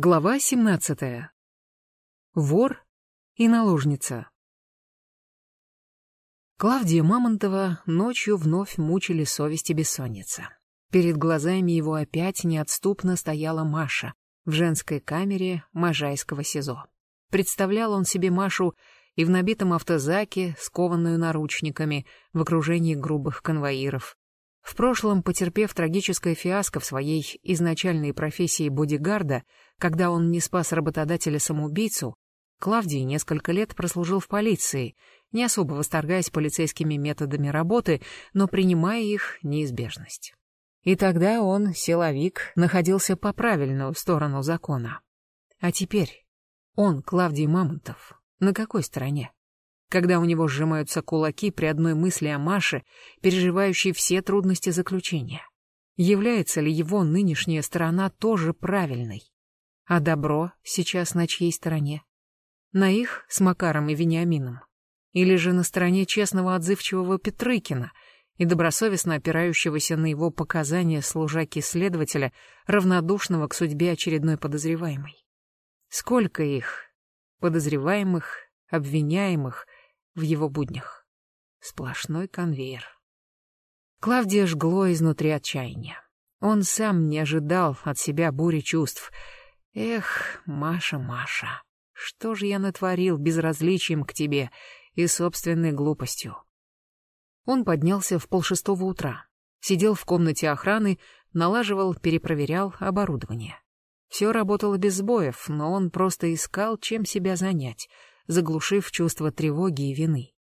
Глава 17. Вор и наложница. Клавдия Мамонтова ночью вновь мучили совесть и бессонница. Перед глазами его опять неотступно стояла Маша в женской камере Можайского СИЗО. Представлял он себе Машу и в набитом автозаке, скованную наручниками, в окружении грубых конвоиров, в прошлом, потерпев трагическое фиаско в своей изначальной профессии бодигарда, когда он не спас работодателя-самоубийцу, Клавдий несколько лет прослужил в полиции, не особо восторгаясь полицейскими методами работы, но принимая их неизбежность. И тогда он, силовик, находился по правильную сторону закона. А теперь он, Клавдий Мамонтов, на какой стороне? Когда у него сжимаются кулаки при одной мысли о Маше, переживающей все трудности заключения. Является ли его нынешняя сторона тоже правильной? А добро сейчас на чьей стороне? На их с Макаром и Вениамином? Или же на стороне честного отзывчивого Петрыкина и добросовестно опирающегося на его показания служаки-следователя, равнодушного к судьбе очередной подозреваемой? Сколько их, подозреваемых, обвиняемых, в его буднях. Сплошной конвейер. Клавдия жгло изнутри отчаяния. Он сам не ожидал от себя бури чувств. Эх, Маша, Маша, что же я натворил безразличием к тебе и собственной глупостью? Он поднялся в полшестого утра, сидел в комнате охраны, налаживал, перепроверял оборудование. Все работало без сбоев, но он просто искал, чем себя занять — заглушив чувство тревоги и вины.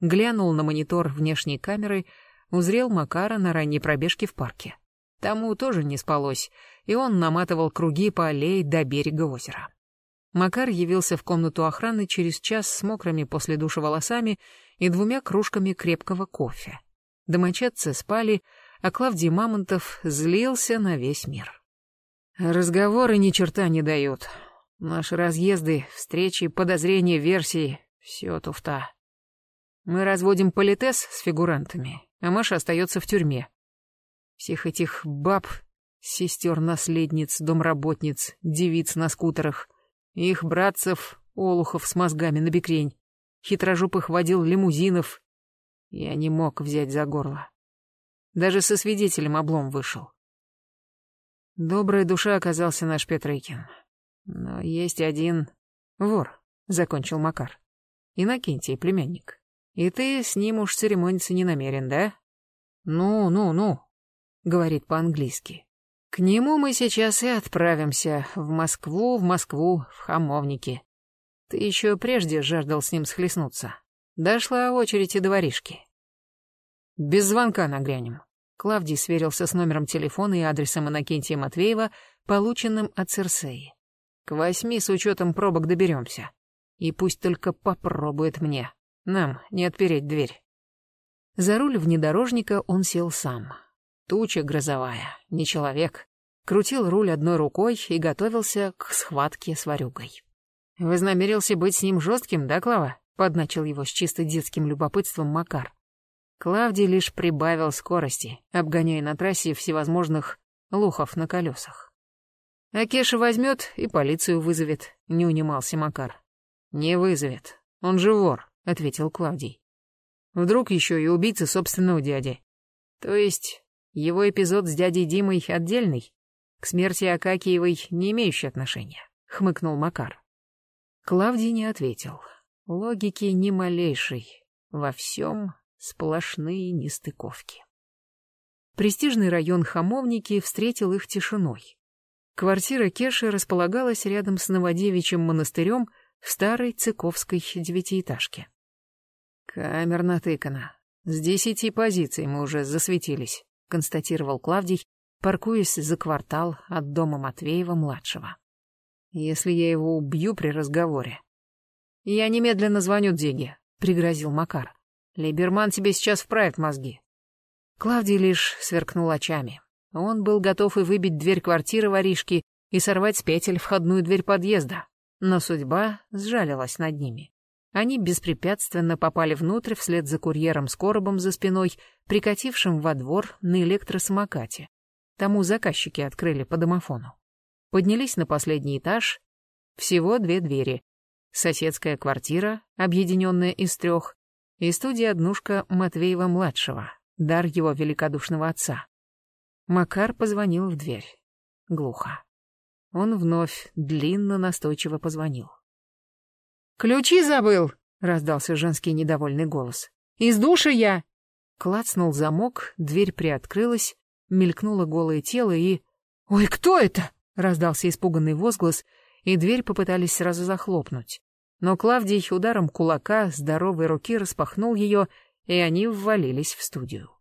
Глянул на монитор внешней камеры, узрел Макара на ранней пробежке в парке. Тому тоже не спалось, и он наматывал круги по аллее до берега озера. Макар явился в комнату охраны через час с мокрыми после душа волосами и двумя кружками крепкого кофе. Домочадцы спали, а Клавдий Мамонтов злился на весь мир. «Разговоры ни черта не дают. Наши разъезды, встречи, подозрения, версии — все туфта. Мы разводим политес с фигурантами, а Маша остается в тюрьме. Всех этих баб, сестер-наследниц, домработниц, девиц на скутерах, их братцев, олухов с мозгами на бекрень, хитрожопых водил лимузинов. Я не мог взять за горло. Даже со свидетелем облом вышел. Добрая душа оказался наш Петрыкин. Но есть один вор, закончил Макар. Иннокентий, племянник. И ты с ним уж церемониться не намерен, да? Ну, ну, ну, говорит по-английски. К нему мы сейчас и отправимся в Москву, в Москву, в Хамовники. Ты еще прежде жаждал с ним схлестнуться. Дошла очередь и до. Без звонка нагрянем. Клавдий сверился с номером телефона и адресом Иннокентия Матвеева, полученным от Церсеи. К восьми с учетом пробок доберемся. И пусть только попробует мне. Нам не отпереть дверь. За руль внедорожника он сел сам. Туча грозовая, не человек. Крутил руль одной рукой и готовился к схватке с ворюгой. «Вознамерился быть с ним жестким, да, Клава?» — подначил его с чисто детским любопытством Макар. Клавдий лишь прибавил скорости, обгоняя на трассе всевозможных лухов на колесах. А Кеша возьмет и полицию вызовет, не унимался Макар. Не вызовет, он же вор, ответил Клавдий. Вдруг еще и убийца собственного дяди. То есть его эпизод с дядей Димой отдельный, к смерти Акакиевой не имеющий отношения, хмыкнул Макар. Клавдий не ответил. Логики ни малейшей. Во всем сплошные нестыковки. Престижный район Хамовники встретил их тишиной. Квартира Кеши располагалась рядом с Новодевичьим монастырем в старой цыковской девятиэтажке. «Камер натыкана. С десяти позиций мы уже засветились», — констатировал Клавдий, паркуясь за квартал от дома Матвеева-младшего. «Если я его убью при разговоре...» «Я немедленно звоню Дзиге», — пригрозил Макар. «Либерман тебе сейчас вправит мозги». Клавдий лишь сверкнул очами. Он был готов и выбить дверь квартиры воришки и сорвать с петель входную дверь подъезда. Но судьба сжалилась над ними. Они беспрепятственно попали внутрь вслед за курьером с коробом за спиной, прикатившим во двор на электросамокате. Тому заказчики открыли по домофону. поднялись на последний этаж. Всего две двери. Соседская квартира, объединенная из трех, и студия-однушка Матвеева-младшего, дар его великодушного отца. Макар позвонил в дверь. Глухо. Он вновь длинно настойчиво позвонил. «Ключи забыл!» — раздался женский недовольный голос. «Из душа я!» Клацнул замок, дверь приоткрылась, мелькнуло голое тело и... «Ой, кто это?» — раздался испуганный возглас, и дверь попытались сразу захлопнуть. Но Клавдий ударом кулака здоровой руки распахнул ее, и они ввалились в студию.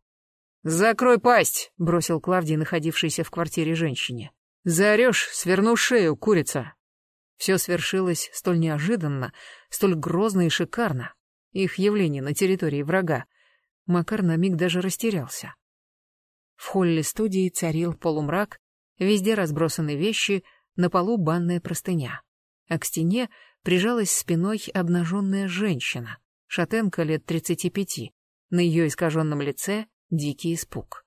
«Закрой пасть!» — бросил Клавдий, находившийся в квартире женщине. «Заорешь, сверну шею, курица!» Все свершилось столь неожиданно, столь грозно и шикарно. Их явление на территории врага. Макар на миг даже растерялся. В холле студии царил полумрак, везде разбросаны вещи, на полу банная простыня. А к стене прижалась спиной обнаженная женщина, шатенка лет тридцати пяти. На ее искаженном лице дикий испуг.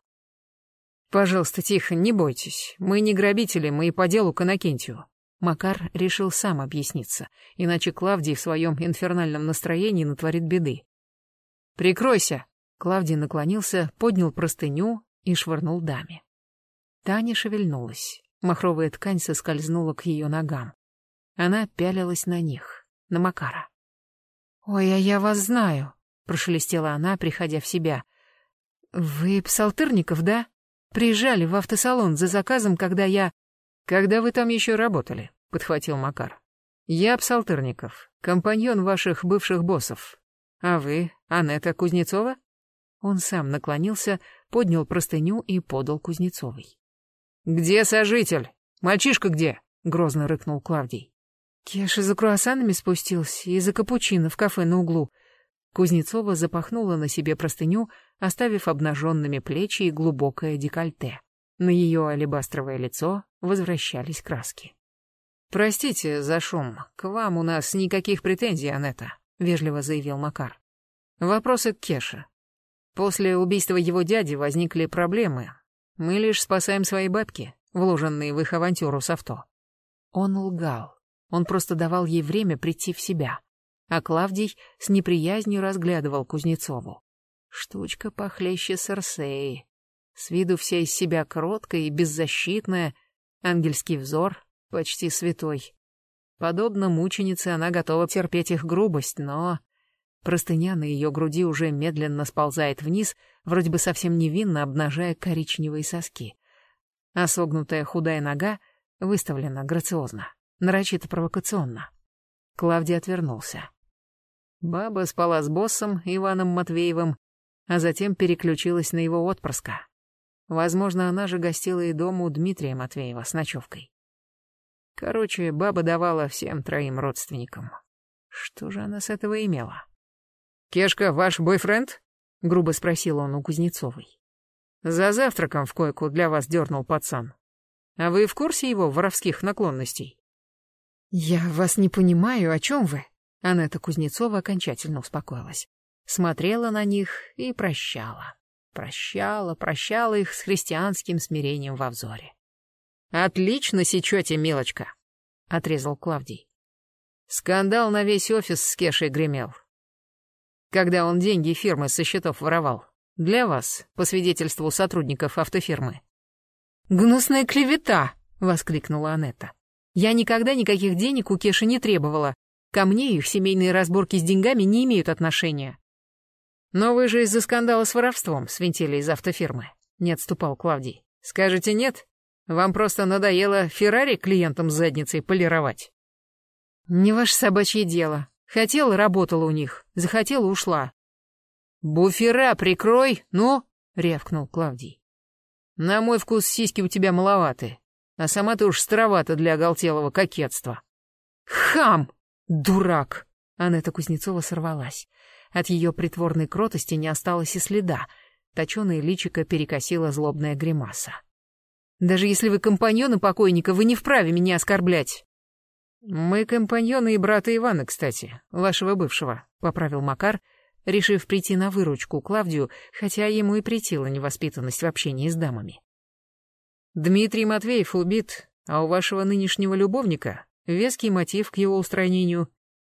«Пожалуйста, тихо, не бойтесь. Мы не грабители, мы и по делу к Иннокентию». Макар решил сам объясниться, иначе Клавдий в своем инфернальном настроении натворит беды. «Прикройся!» Клавдий наклонился, поднял простыню и швырнул даме. Таня шевельнулась. Махровая ткань соскользнула к ее ногам. Она пялилась на них, на Макара. «Ой, а я вас знаю», — прошелестела она, приходя в себя. «Вы Псалтырников, да? Приезжали в автосалон за заказом, когда я...» «Когда вы там еще работали?» — подхватил Макар. «Я Псалтырников, компаньон ваших бывших боссов. А вы, Анетта Кузнецова?» Он сам наклонился, поднял простыню и подал Кузнецовой. «Где сожитель? Мальчишка где?» — грозно рыкнул Клавдий. Кеша за круассанами спустился и за капучино в кафе на углу. Кузнецова запахнула на себе простыню, оставив обнаженными плечи и глубокое декольте. На ее алебастровое лицо возвращались краски. «Простите за шум, к вам у нас никаких претензий, Анетта», — вежливо заявил Макар. «Вопросы к Кеше. После убийства его дяди возникли проблемы. Мы лишь спасаем свои бабки, вложенные в их авантюру с авто». Он лгал. Он просто давал ей время прийти в себя. А Клавдий с неприязнью разглядывал Кузнецову. Штучка похлеще Серсеи. С виду вся из себя кроткая и беззащитная, ангельский взор, почти святой. Подобно мученице она готова терпеть их грубость, но... Простыня на ее груди уже медленно сползает вниз, вроде бы совсем невинно обнажая коричневые соски. А согнутая худая нога выставлена грациозно нарочито провокационно. Клавдий отвернулся. Баба спала с боссом Иваном Матвеевым, а затем переключилась на его отпрыска. Возможно, она же гостила и дома у Дмитрия Матвеева с ночевкой. Короче, баба давала всем троим родственникам. Что же она с этого имела? «Кешка, ваш бойфренд?» — грубо спросил он у Кузнецовой. «За завтраком в койку для вас дернул пацан. А вы в курсе его воровских наклонностей?» «Я вас не понимаю, о чем вы?» Анетта Кузнецова окончательно успокоилась. Смотрела на них и прощала. Прощала, прощала их с христианским смирением во взоре. «Отлично сечете, милочка!» — отрезал Клавдий. Скандал на весь офис с Кешей гремел. Когда он деньги фирмы со счетов воровал. Для вас, по свидетельству сотрудников автофирмы. «Гнусная клевета!» — воскликнула Анетта. Я никогда никаких денег у Кеши не требовала. Ко мне их семейные разборки с деньгами не имеют отношения. Но вы же из-за скандала с воровством свинтили из автофирмы, не отступал Клавдий. Скажете нет? Вам просто надоело Феррари клиентам с задницей полировать. Не ваше собачье дело. Хотела, работала у них. Захотела, ушла. Буфера прикрой, ну, рявкнул Клавдий. На мой вкус сиськи у тебя маловаты а сама ты уж старовата для оголтелого кокетства. Хам! Дурак! Анетта Кузнецова сорвалась. От ее притворной кротости не осталось и следа. Точеное личико перекосила злобная гримаса. «Даже если вы компаньоны покойника, вы не вправе меня оскорблять!» «Мы компаньоны и брата Ивана, кстати, вашего бывшего», — поправил Макар, решив прийти на выручку Клавдию, хотя ему и претила невоспитанность в общении с дамами. Дмитрий Матвеев убит, А у вашего нынешнего любовника веский мотив к его устранению.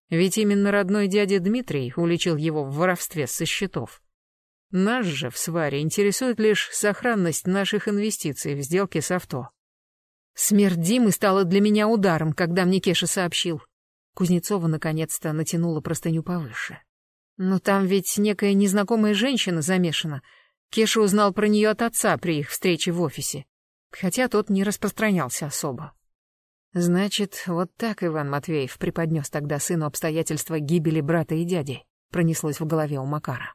Ведь именно родной дядя Дмитрий уличил его в воровстве со счетов. Нас же в сваре интересует лишь сохранность наших инвестиций в сделке с авто. Смерть Димы стала для меня ударом, когда мне Кеша сообщил. Кузнецова наконец-то натянула простыню повыше. Но там ведь некая незнакомая женщина замешана. Кеша узнал про нее от отца при их встрече в офисе. Хотя тот не распространялся особо. Значит, вот так Иван Матвеев преподнес тогда сыну обстоятельства гибели брата и дяди, пронеслось в голове у Макара.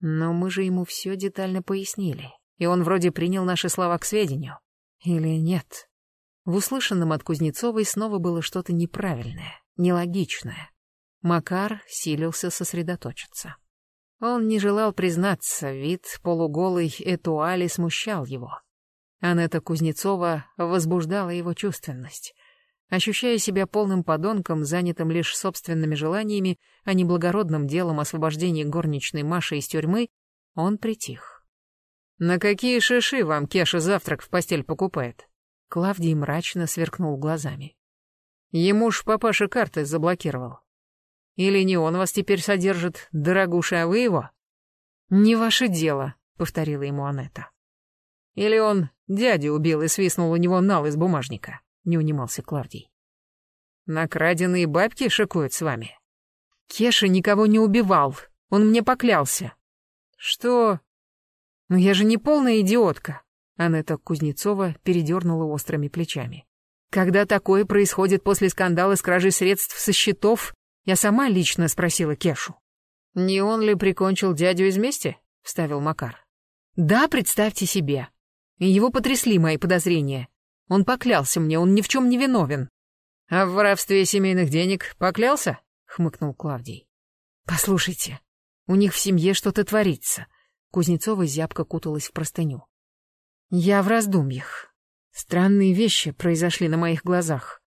Но мы же ему все детально пояснили, и он вроде принял наши слова к сведению. Или нет? В услышанном от Кузнецовой снова было что-то неправильное, нелогичное. Макар силился сосредоточиться. Он не желал признаться, вид полуголой Этуали смущал его. Анетта Кузнецова возбуждала его чувственность. Ощущая себя полным подонком, занятым лишь собственными желаниями, а не благородным делом освобождения горничной Маши из тюрьмы, он притих. «На какие шиши вам Кеша завтрак в постель покупает?» Клавдий мрачно сверкнул глазами. «Ему ж папаша карты заблокировал. Или не он вас теперь содержит, дорогуша, а вы его?» «Не ваше дело», — повторила ему Анетта. «Или он дядю убил и свистнул у него нал из бумажника», — не унимался Клавдий. «Накраденные бабки шикуют с вами?» «Кеша никого не убивал, он мне поклялся». «Что?» «Ну я же не полная идиотка», — Анетта Кузнецова передернула острыми плечами. «Когда такое происходит после скандала с кражей средств со счетов, я сама лично спросила Кешу. «Не он ли прикончил дядю из мести?» — вставил Макар. «Да, представьте себе. Его потрясли мои подозрения. Он поклялся мне, он ни в чем не виновен». «А в воровстве семейных денег поклялся?» — хмыкнул Клавдий. «Послушайте, у них в семье что-то творится». Кузнецова зябко куталась в простыню. «Я в раздумьях. Странные вещи произошли на моих глазах.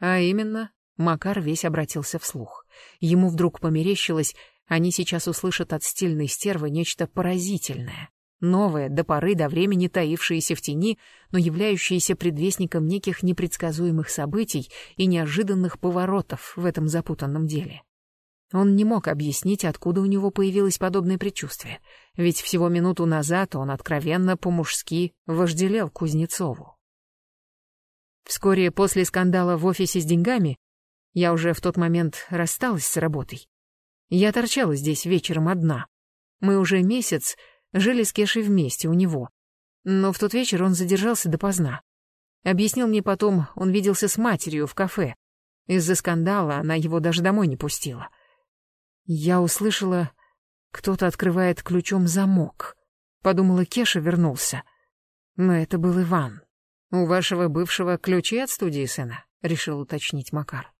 А именно, Макар весь обратился вслух. Ему вдруг померещилось, они сейчас услышат от стильной стервы нечто поразительное, новое, до поры до времени таившееся в тени, но являющееся предвестником неких непредсказуемых событий и неожиданных поворотов в этом запутанном деле. Он не мог объяснить, откуда у него появилось подобное предчувствие, ведь всего минуту назад он откровенно по-мужски вожделел Кузнецову. Вскоре после скандала в офисе с деньгами я уже в тот момент рассталась с работой. Я торчала здесь вечером одна. Мы уже месяц жили с Кешей вместе у него. Но в тот вечер он задержался допоздна. Объяснил мне потом, он виделся с матерью в кафе. Из-за скандала она его даже домой не пустила. Я услышала, кто-то открывает ключом замок. Подумала, Кеша вернулся. Но это был Иван. «У вашего бывшего ключи от студии сына?» — решил уточнить Макар.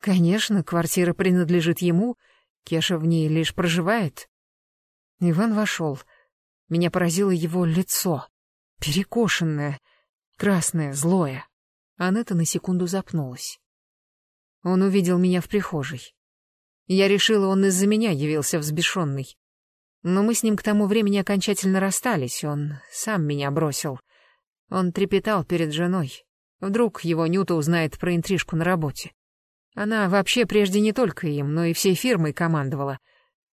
Конечно, квартира принадлежит ему, Кеша в ней лишь проживает. Иван вошел. Меня поразило его лицо. Перекошенное, красное, злое. Анетта на секунду запнулась. Он увидел меня в прихожей. Я решила, он из-за меня явился взбешенный. Но мы с ним к тому времени окончательно расстались, он сам меня бросил. Он трепетал перед женой. Вдруг его Нюта узнает про интрижку на работе. Она вообще прежде не только им, но и всей фирмой командовала.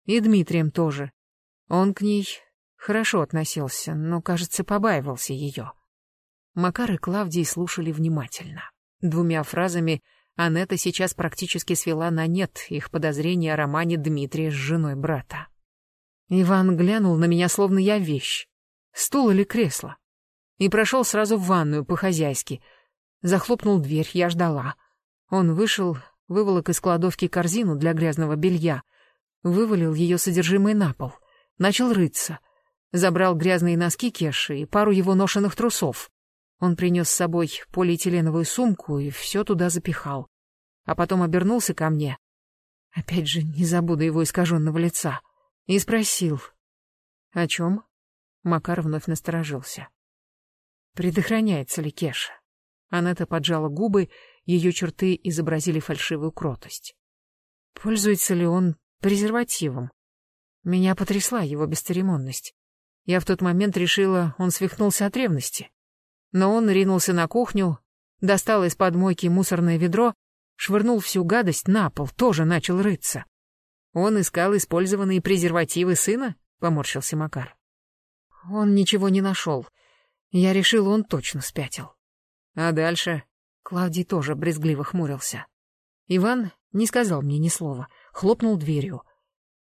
И Дмитрием тоже. Он к ней хорошо относился, но, кажется, побаивался ее. Макар и Клавдий слушали внимательно. Двумя фразами Анетта сейчас практически свела на нет их подозрения о романе Дмитрия с женой брата. Иван глянул на меня, словно я вещь. Стул или кресло. И прошел сразу в ванную по-хозяйски. Захлопнул дверь, я ждала — он вышел, выволок из кладовки корзину для грязного белья, вывалил ее содержимое на пол, начал рыться, забрал грязные носки Кеши и пару его ношенных трусов. Он принес с собой полиэтиленовую сумку и все туда запихал. А потом обернулся ко мне. Опять же, не забуду его искаженного лица. И спросил. «О чем?» Макар вновь насторожился. «Предохраняется ли Кеша?» Анетта поджала губы ее черты изобразили фальшивую кротость. Пользуется ли он презервативом? Меня потрясла его бесцеремонность. Я в тот момент решила, он свихнулся от ревности. Но он ринулся на кухню, достал из-под мойки мусорное ведро, швырнул всю гадость на пол, тоже начал рыться. Он искал использованные презервативы сына? Поморщился Макар. Он ничего не нашел. Я решил, он точно спятил. А дальше? Клавдий тоже брезгливо хмурился. Иван не сказал мне ни слова, хлопнул дверью.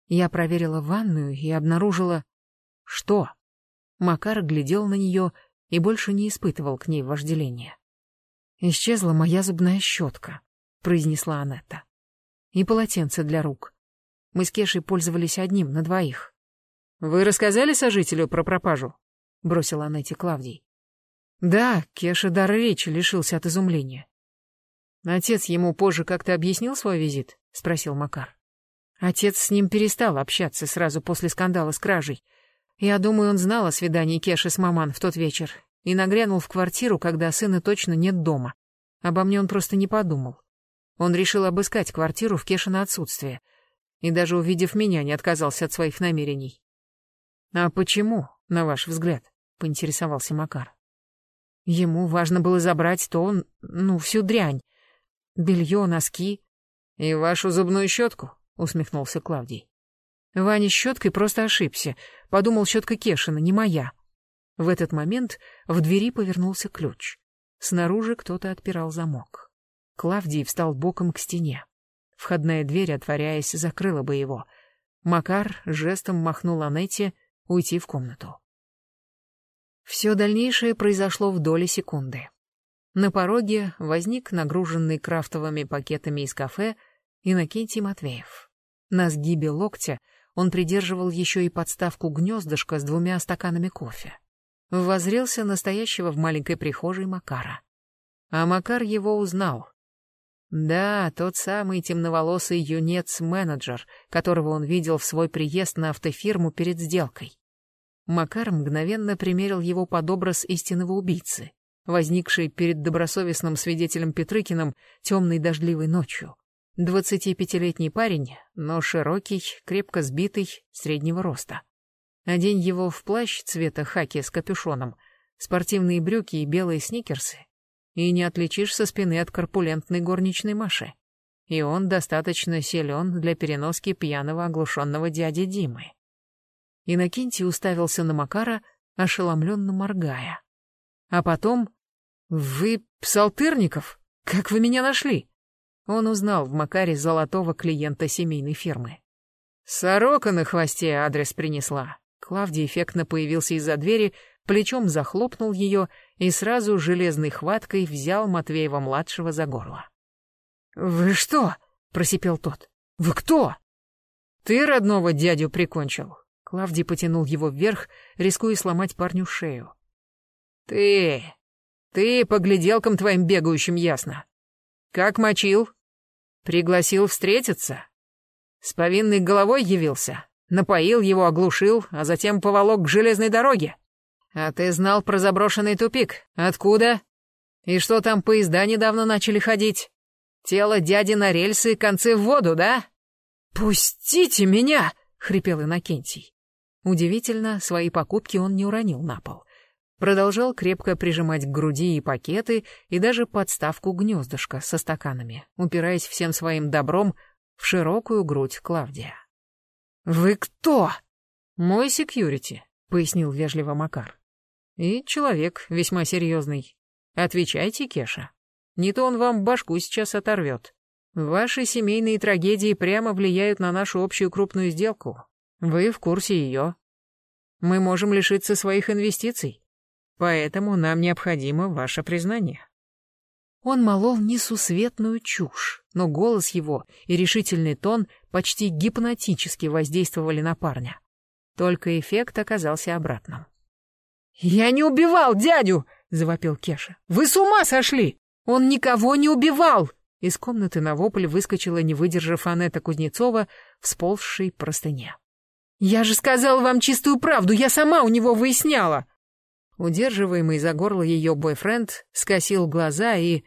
Я проверила ванную и обнаружила... Что? Макар глядел на нее и больше не испытывал к ней вожделения. «Исчезла моя зубная щетка», — произнесла Анетта. «И полотенце для рук. Мы с Кешей пользовались одним на двоих». «Вы рассказали сожителю про пропажу?» — бросила Анетте Клавдий. «Да, Кеша дар речи лишился от изумления». «Отец ему позже как-то объяснил свой визит?» — спросил Макар. Отец с ним перестал общаться сразу после скандала с кражей. Я думаю, он знал о свидании Кеши с маман в тот вечер и нагрянул в квартиру, когда сына точно нет дома. Обо мне он просто не подумал. Он решил обыскать квартиру в Кешино отсутствие и даже увидев меня, не отказался от своих намерений. «А почему, на ваш взгляд?» — поинтересовался Макар. Ему важно было забрать то, ну, всю дрянь. Белье, носки. «И вашу зубную щетку?» — усмехнулся Клавдий. Ваня щеткой просто ошибся. Подумал, щетка Кешина, не моя. В этот момент в двери повернулся ключ. Снаружи кто-то отпирал замок. Клавдий встал боком к стене. Входная дверь, отворяясь, закрыла бы его. Макар жестом махнул Анетте уйти в комнату. Все дальнейшее произошло в доли секунды. На пороге возник нагруженный крафтовыми пакетами из кафе Иннокентий Матвеев. На сгибе локтя он придерживал еще и подставку гнездышка с двумя стаканами кофе. Возрелся настоящего в маленькой прихожей Макара. А Макар его узнал. Да, тот самый темноволосый юнец-менеджер, которого он видел в свой приезд на автофирму перед сделкой. Макар мгновенно примерил его под образ истинного убийцы, возникший перед добросовестным свидетелем Петрыкиным темной дождливой ночью. Двадцатипятилетний парень, но широкий, крепко сбитый, среднего роста. Одень его в плащ цвета хаки с капюшоном, спортивные брюки и белые сникерсы, и не отличишь со спины от корпулентной горничной Маши. И он достаточно силен для переноски пьяного оглушенного дяди Димы. Иннокентий уставился на Макара, ошеломленно моргая. А потом... «Вы Псалтырников? Как вы меня нашли?» Он узнал в Макаре золотого клиента семейной фирмы. «Сорока на хвосте адрес принесла». Клавдий эффектно появился из-за двери, плечом захлопнул ее и сразу железной хваткой взял Матвеева-младшего за горло. «Вы что?» — просипел тот. «Вы кто?» «Ты родного дядю прикончил». Клавдий потянул его вверх, рискуя сломать парню шею. «Ты... ты по гляделкам твоим бегающим ясно. Как мочил?» Пригласил встретиться? С повинной головой явился? Напоил его, оглушил, а затем поволок к железной дороге? А ты знал про заброшенный тупик? Откуда? И что там поезда недавно начали ходить? Тело дяди на рельсы, концы в воду, да? «Пустите меня!» — хрипел Иннокентий. Удивительно, свои покупки он не уронил на пол. Продолжал крепко прижимать к груди и пакеты, и даже подставку гнездышка со стаканами, упираясь всем своим добром в широкую грудь Клавдия. «Вы кто?» «Мой секьюрити», — пояснил вежливо Макар. «И человек весьма серьезный. Отвечайте, Кеша. Не то он вам башку сейчас оторвет. Ваши семейные трагедии прямо влияют на нашу общую крупную сделку. Вы в курсе ее. Мы можем лишиться своих инвестиций. Поэтому нам необходимо ваше признание». Он молол несусветную чушь, но голос его и решительный тон почти гипнотически воздействовали на парня. Только эффект оказался обратным. «Я не убивал дядю!» — завопил Кеша. «Вы с ума сошли! Он никого не убивал!» Из комнаты на вопль выскочила, не выдержав Анетта Кузнецова, всползшей простыне. «Я же сказал вам чистую правду, я сама у него выясняла!» Удерживаемый за горло ее бойфренд скосил глаза и...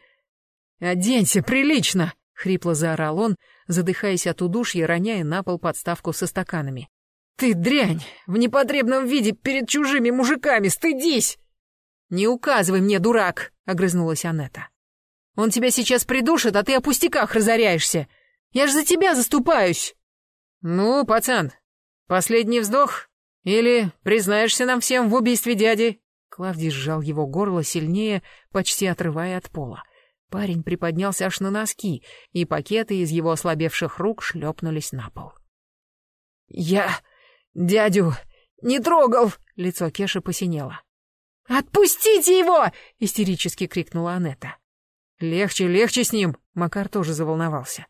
«Оденься прилично!» — хрипло заорал он, задыхаясь от удушья, роняя на пол подставку со стаканами. «Ты дрянь! В непотребном виде перед чужими мужиками! Стыдись!» «Не указывай мне, дурак!» — огрызнулась Анетта. «Он тебя сейчас придушит, а ты о пустяках разоряешься. Я ж за тебя заступаюсь!» «Ну, пацан, последний вздох? Или признаешься нам всем в убийстве дяди?» Клавдий сжал его горло сильнее, почти отрывая от пола. Парень приподнялся аж на носки, и пакеты из его ослабевших рук шлепнулись на пол. «Я дядю не трогал!» — лицо Кеши посинело. «Отпустите его!» — истерически крикнула Анетта. «Легче, легче с ним!» — Макар тоже заволновался.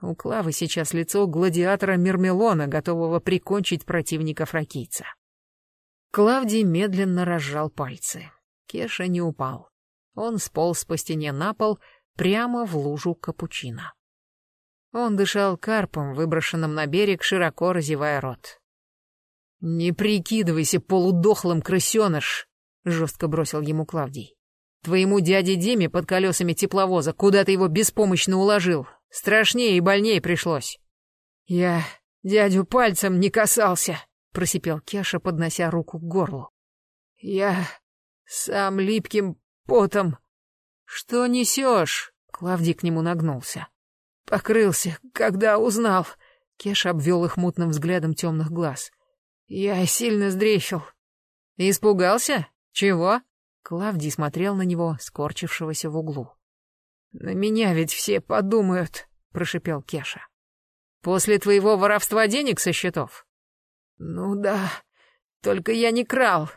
У Клавы сейчас лицо гладиатора Мермелона, готового прикончить противника фракийца. Клавдий медленно разжал пальцы. Кеша не упал. Он сполз по стене на пол, прямо в лужу капучино. Он дышал карпом, выброшенным на берег, широко разевая рот. «Не прикидывайся полудохлым, крысеныш!» — жестко бросил ему Клавдий. «Твоему дяде Диме под колесами тепловоза куда ты его беспомощно уложил. Страшнее и больнее пришлось». «Я дядю пальцем не касался», — просипел Кеша, поднося руку к горлу. «Я сам липким потом...» «Что несешь?» — Клавдий к нему нагнулся. «Покрылся, когда узнал». Кеша обвел их мутным взглядом темных глаз. «Я сильно сдрефил». «Испугался?» «Чего?» Клавдий смотрел на него, скорчившегося в углу. «На меня ведь все подумают», — прошипел Кеша. «После твоего воровства денег со счетов?» «Ну да, только я не крал».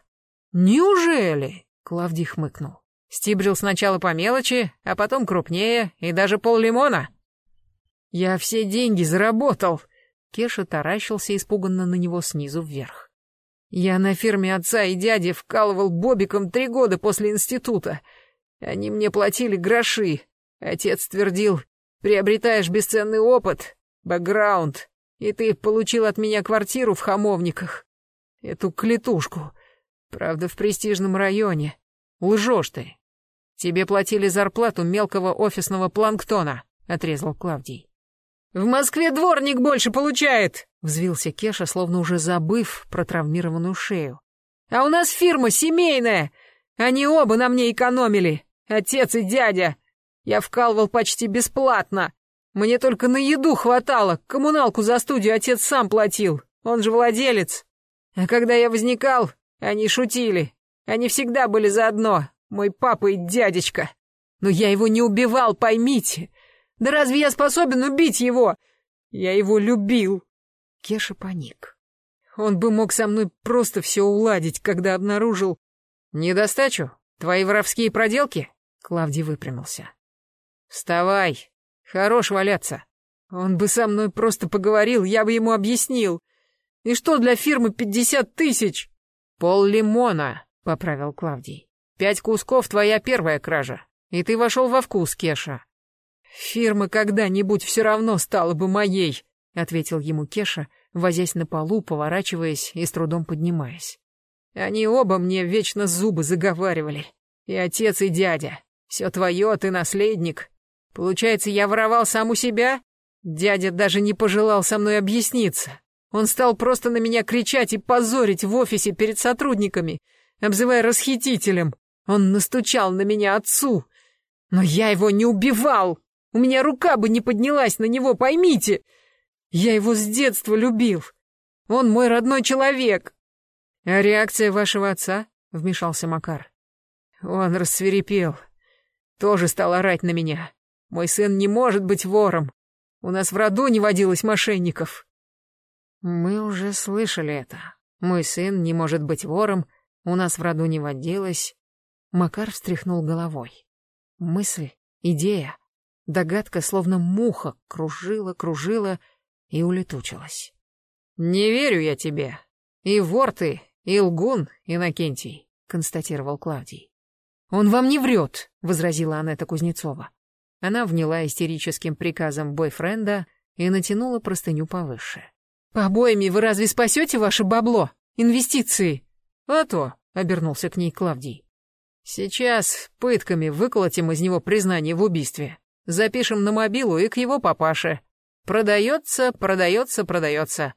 «Неужели?» — Клавдий хмыкнул. «Стибрил сначала по мелочи, а потом крупнее, и даже пол лимона». «Я все деньги заработал!» Кеша таращился испуганно на него снизу вверх. Я на фирме отца и дяди вкалывал бобиком три года после института. Они мне платили гроши. Отец твердил, приобретаешь бесценный опыт, бэкграунд, и ты получил от меня квартиру в Хамовниках. Эту клетушку. Правда, в престижном районе. Лжешь ты. Тебе платили зарплату мелкого офисного планктона, отрезал Клавдий. «В Москве дворник больше получает!» — взвился Кеша, словно уже забыв про травмированную шею. «А у нас фирма семейная! Они оба на мне экономили, отец и дядя! Я вкалывал почти бесплатно! Мне только на еду хватало, коммуналку за студию отец сам платил, он же владелец! А когда я возникал, они шутили, они всегда были заодно, мой папа и дядечка! Но я его не убивал, поймите!» Да разве я способен убить его? Я его любил. Кеша паник. Он бы мог со мной просто все уладить, когда обнаружил... Недостачу? Твои воровские проделки? Клавдий выпрямился. Вставай. Хорош валяться. Он бы со мной просто поговорил, я бы ему объяснил. И что для фирмы пятьдесят тысяч? Пол лимона, поправил Клавдий. Пять кусков твоя первая кража. И ты вошел во вкус, Кеша. «Фирма когда-нибудь все равно стала бы моей», — ответил ему Кеша, возясь на полу, поворачиваясь и с трудом поднимаясь. «Они оба мне вечно зубы заговаривали. И отец, и дядя. Все твое, ты наследник. Получается, я воровал сам у себя? Дядя даже не пожелал со мной объясниться. Он стал просто на меня кричать и позорить в офисе перед сотрудниками, обзывая расхитителем. Он настучал на меня отцу. Но я его не убивал!» У меня рука бы не поднялась на него, поймите. Я его с детства любил. Он мой родной человек. А реакция вашего отца? Вмешался Макар. Он рассверепел. Тоже стал орать на меня. Мой сын не может быть вором. У нас в роду не водилось мошенников. Мы уже слышали это. Мой сын не может быть вором, у нас в роду не водилось. Макар встряхнул головой. Мысль, идея, Догадка, словно муха, кружила, кружила и улетучилась. «Не верю я тебе. И вор ты, и лгун, Иннокентий», — констатировал Клавдий. «Он вам не врет», — возразила Анетта Кузнецова. Она вняла истерическим приказом бойфренда и натянула простыню повыше. «Побоями вы разве спасете ваше бабло? Инвестиции?» «А то», — обернулся к ней Клавдий. «Сейчас пытками выколотим из него признание в убийстве. Запишем на мобилу и к его папаше. Продается, продается, продается.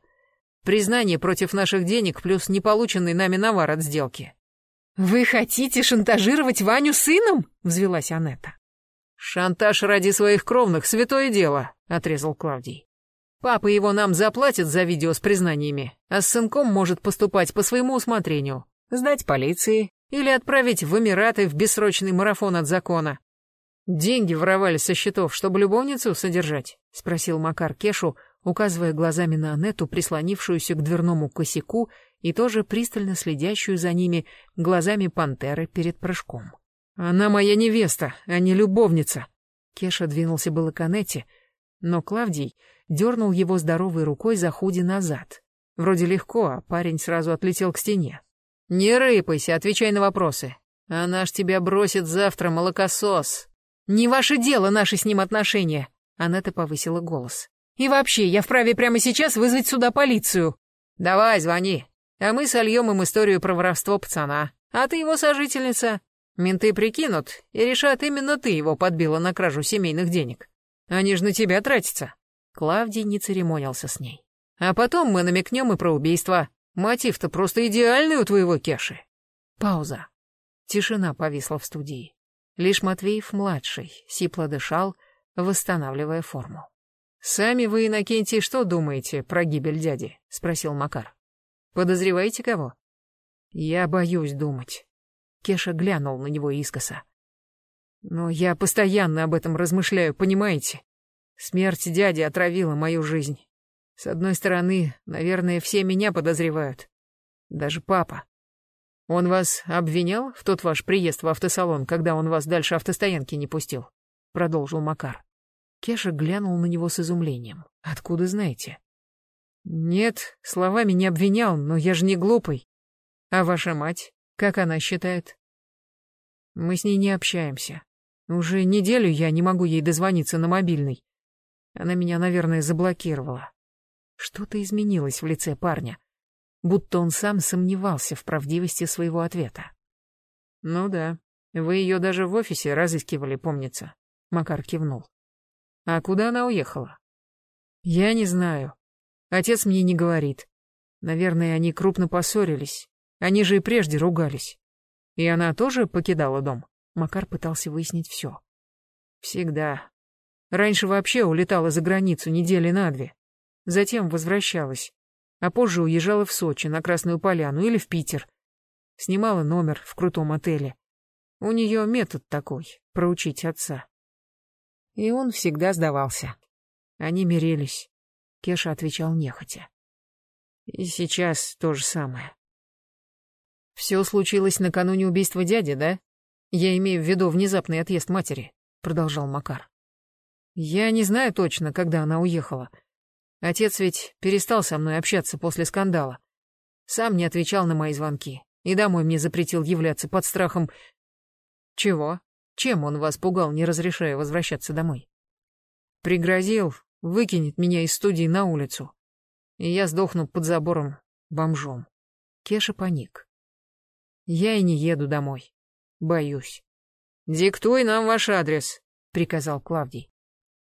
Признание против наших денег плюс неполученный нами навар от сделки. «Вы хотите шантажировать Ваню сыном?» — взвелась Анетта. «Шантаж ради своих кровных — святое дело», — отрезал Клавдий. «Папа его нам заплатит за видео с признаниями, а с сынком может поступать по своему усмотрению. Сдать полиции или отправить в Эмираты в бессрочный марафон от закона. Деньги воровали со счетов, чтобы любовницу содержать?» — спросил Макар Кешу, указывая глазами на Анету, прислонившуюся к дверному косяку и тоже пристально следящую за ними глазами пантеры перед прыжком. «Она моя невеста, а не любовница!» Кеша двинулся было к Анете, но Клавдий дернул его здоровой рукой за худи назад. Вроде легко, а парень сразу отлетел к стене. «Не рыпайся, отвечай на вопросы. Она ж тебя бросит завтра, молокосос!» «Не ваше дело наши с ним отношения!» Анетта повысила голос. «И вообще, я вправе прямо сейчас вызвать сюда полицию!» «Давай, звони, а мы сольем им историю про воровство пацана. А ты его сожительница. Менты прикинут и решат, именно ты его подбила на кражу семейных денег. Они же на тебя тратятся». Клавдий не церемонился с ней. «А потом мы намекнем и про убийство. Мотив-то просто идеальный у твоего Кеши». Пауза. Тишина повисла в студии. Лишь Матвеев-младший сипло дышал, восстанавливая форму. «Сами вы, Иннокентий, что думаете про гибель дяди?» — спросил Макар. «Подозреваете кого?» «Я боюсь думать». Кеша глянул на него искоса. «Но я постоянно об этом размышляю, понимаете? Смерть дяди отравила мою жизнь. С одной стороны, наверное, все меня подозревают. Даже папа. Он вас обвинял в тот ваш приезд в автосалон, когда он вас дальше автостоянки не пустил? Продолжил Макар. Кеша глянул на него с изумлением. Откуда знаете? Нет, словами не обвинял, но я же не глупый. А ваша мать, как она считает? Мы с ней не общаемся. Уже неделю я не могу ей дозвониться на мобильный. Она меня, наверное, заблокировала. Что-то изменилось в лице парня будто он сам сомневался в правдивости своего ответа. «Ну да, вы ее даже в офисе разыскивали, помнится», — Макар кивнул. «А куда она уехала?» «Я не знаю. Отец мне не говорит. Наверное, они крупно поссорились. Они же и прежде ругались. И она тоже покидала дом?» Макар пытался выяснить все. «Всегда. Раньше вообще улетала за границу недели на две. Затем возвращалась а позже уезжала в Сочи, на Красную Поляну или в Питер. Снимала номер в крутом отеле. У нее метод такой — проучить отца. И он всегда сдавался. Они мирились. Кеша отвечал нехотя. И сейчас то же самое. Все случилось накануне убийства дяди, да? Я имею в виду внезапный отъезд матери, продолжал Макар. Я не знаю точно, когда она уехала. Отец ведь перестал со мной общаться после скандала. Сам не отвечал на мои звонки. И домой мне запретил являться под страхом... Чего? Чем он вас пугал, не разрешая возвращаться домой? Пригрозил, выкинет меня из студии на улицу. И я сдохну под забором бомжом. Кеша паник. Я и не еду домой. Боюсь. «Диктуй нам ваш адрес», — приказал Клавдий.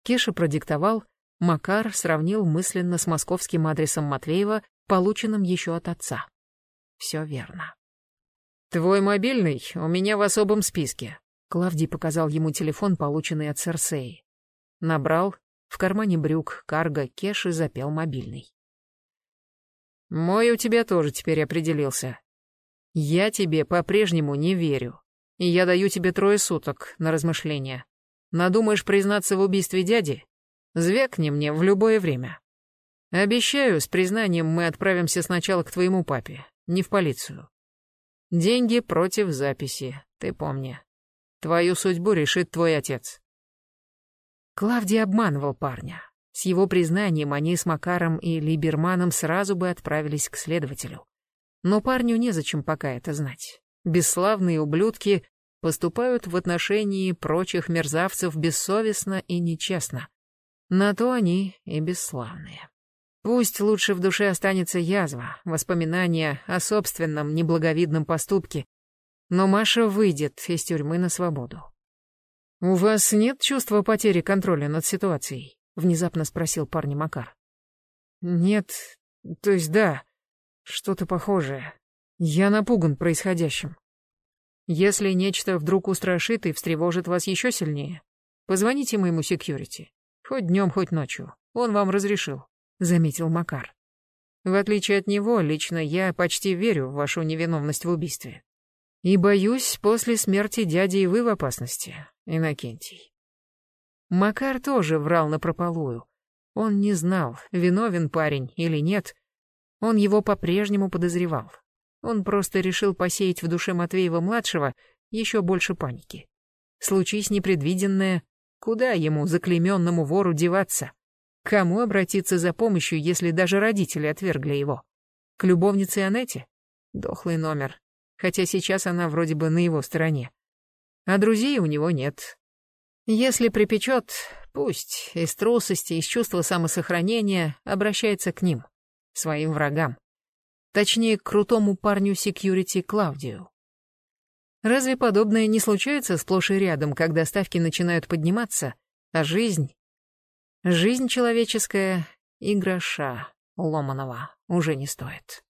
Кеша продиктовал, Макар сравнил мысленно с московским адресом Матвеева, полученным еще от отца. Все верно. «Твой мобильный у меня в особом списке», — Клавдий показал ему телефон, полученный от Серсеи. Набрал, в кармане брюк, карго, кеш и запел мобильный. «Мой у тебя тоже теперь определился. Я тебе по-прежнему не верю, и я даю тебе трое суток на размышления. Надумаешь признаться в убийстве дяди, Звякни мне в любое время. Обещаю, с признанием мы отправимся сначала к твоему папе, не в полицию. Деньги против записи, ты помни. Твою судьбу решит твой отец. Клавдий обманывал парня. С его признанием они с Макаром и Либерманом сразу бы отправились к следователю. Но парню незачем пока это знать. Бесславные ублюдки поступают в отношении прочих мерзавцев бессовестно и нечестно. На то они и бесславные. Пусть лучше в душе останется язва, воспоминания о собственном неблаговидном поступке, но Маша выйдет из тюрьмы на свободу. «У вас нет чувства потери контроля над ситуацией?» — внезапно спросил парня Макар. «Нет, то есть да, что-то похожее. Я напуган происходящим». Если нечто вдруг устрашит и встревожит вас еще сильнее, позвоните моему секьюрити. Хоть днем, хоть ночью. Он вам разрешил», — заметил Макар. «В отличие от него, лично я почти верю в вашу невиновность в убийстве. И боюсь, после смерти дяди и вы в опасности, Иннокентий». Макар тоже врал напропалую. Он не знал, виновен парень или нет. Он его по-прежнему подозревал. Он просто решил посеять в душе Матвеева-младшего еще больше паники. Случись непредвиденное, куда ему, заклеменному вору, деваться? Кому обратиться за помощью, если даже родители отвергли его? К любовнице Анете? Дохлый номер. Хотя сейчас она вроде бы на его стороне. А друзей у него нет. Если припечет, пусть из трусости, из чувства самосохранения обращается к ним, своим врагам. Точнее, к крутому парню секьюрити Клаудию. Разве подобное не случается сплошь и рядом, когда ставки начинают подниматься, а жизнь... Жизнь человеческая и гроша ломаного уже не стоит.